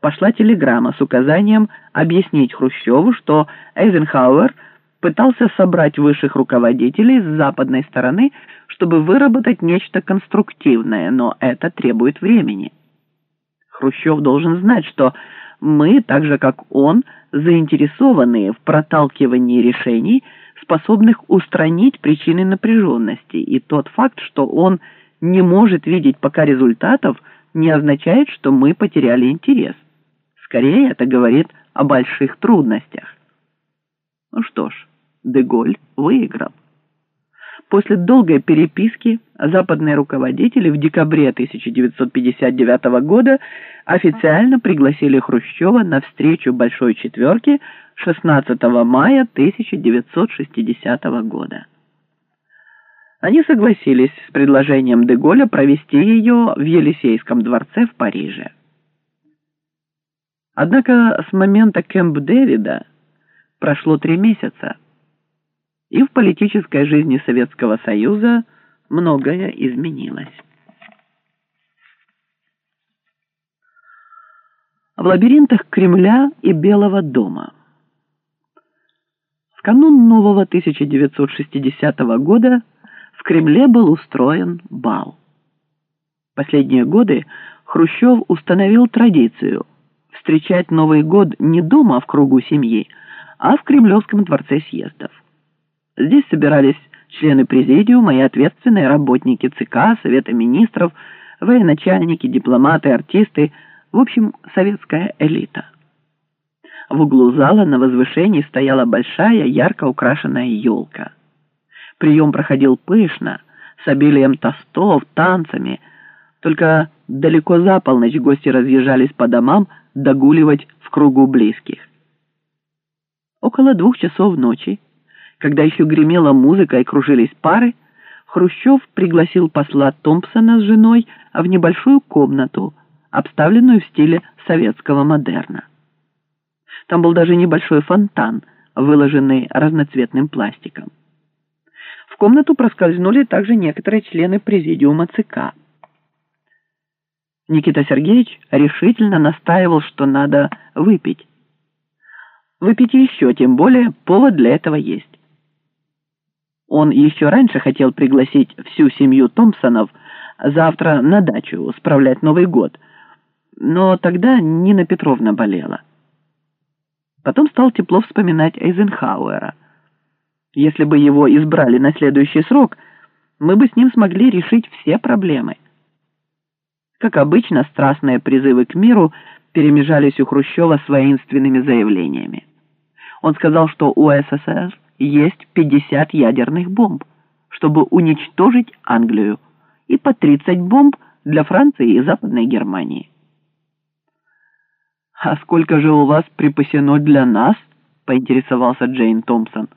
пошла телеграмма с указанием объяснить Хрущеву, что Эйзенхауэр пытался собрать высших руководителей с западной стороны, чтобы выработать нечто конструктивное, но это требует времени. Хрущев должен знать, что мы, так же как он, заинтересованы в проталкивании решений, способных устранить причины напряженности, и тот факт, что он не может видеть пока результатов, не означает, что мы потеряли интерес. Скорее, это говорит о больших трудностях. Ну что ж, Деголь выиграл. После долгой переписки западные руководители в декабре 1959 года официально пригласили Хрущева на встречу Большой Четверки 16 мая 1960 года. Они согласились с предложением Деголя провести ее в Елисейском дворце в Париже. Однако с момента Кэмп Дэвида прошло три месяца и в политической жизни Советского Союза многое изменилось. В лабиринтах Кремля и Белого дома. В канун нового 1960 года в Кремле был устроен бал. Последние годы Хрущев установил традицию встречать Новый год не дома в кругу семьи, а в Кремлевском дворце съездов. Здесь собирались члены президиума и ответственные работники ЦК, Совета министров, военачальники, дипломаты, артисты, в общем, советская элита. В углу зала на возвышении стояла большая, ярко украшенная елка. Прием проходил пышно, с обилием тостов, танцами. Только далеко за полночь гости разъезжались по домам догуливать в кругу близких. Около двух часов ночи когда еще гремела музыка и кружились пары, Хрущев пригласил посла Томпсона с женой в небольшую комнату, обставленную в стиле советского модерна. Там был даже небольшой фонтан, выложенный разноцветным пластиком. В комнату проскользнули также некоторые члены президиума ЦК. Никита Сергеевич решительно настаивал, что надо выпить. Выпить еще, тем более повод для этого есть. Он еще раньше хотел пригласить всю семью Томпсонов завтра на дачу справлять Новый год, но тогда Нина Петровна болела. Потом стал тепло вспоминать Эйзенхауэра. Если бы его избрали на следующий срок, мы бы с ним смогли решить все проблемы. Как обычно, страстные призывы к миру перемежались у Хрущева с воинственными заявлениями. Он сказал, что у СССР есть 50 ядерных бомб, чтобы уничтожить Англию, и по 30 бомб для Франции и Западной Германии. «А сколько же у вас припасено для нас?» — поинтересовался Джейн Томпсон.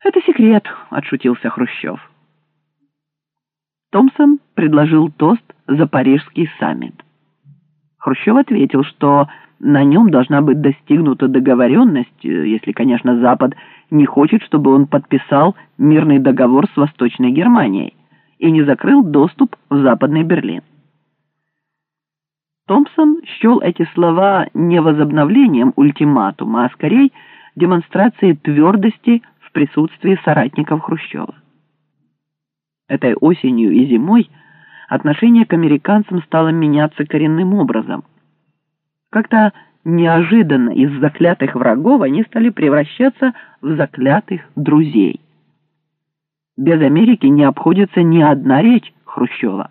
«Это секрет», — отшутился Хрущев. Томпсон предложил тост за Парижский саммит. Хрущев ответил, что на нем должна быть достигнута договоренность, э, если, конечно, Запад не хочет, чтобы он подписал мирный договор с Восточной Германией и не закрыл доступ в Западный Берлин. Томпсон счел эти слова не возобновлением ультиматума, а скорее демонстрацией твердости в присутствии соратников Хрущева. Этой осенью и зимой отношение к американцам стало меняться коренным образом – как-то неожиданно из заклятых врагов они стали превращаться в заклятых друзей. Без Америки не обходится ни одна речь Хрущева.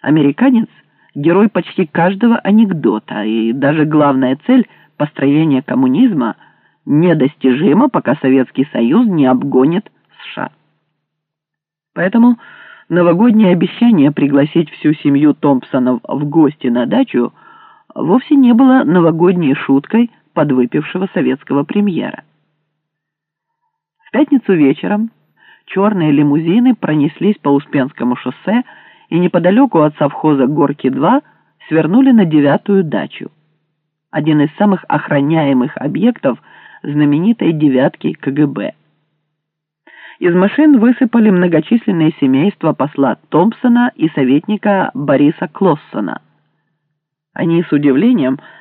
Американец – герой почти каждого анекдота, и даже главная цель – построения коммунизма – недостижима, пока Советский Союз не обгонит США. Поэтому новогоднее обещание пригласить всю семью Томпсонов в гости на дачу – вовсе не было новогодней шуткой подвыпившего советского премьера. В пятницу вечером черные лимузины пронеслись по Успенскому шоссе и неподалеку от совхоза Горки-2 свернули на девятую дачу, один из самых охраняемых объектов знаменитой девятки КГБ. Из машин высыпали многочисленные семейства посла Томпсона и советника Бориса Клоссона – Они с удивлением